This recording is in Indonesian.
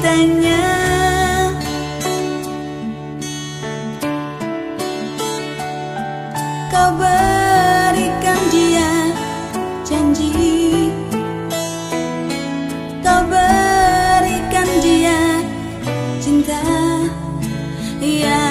cintanya Kau berikan dia janji Kau berikan dia cinta yeah.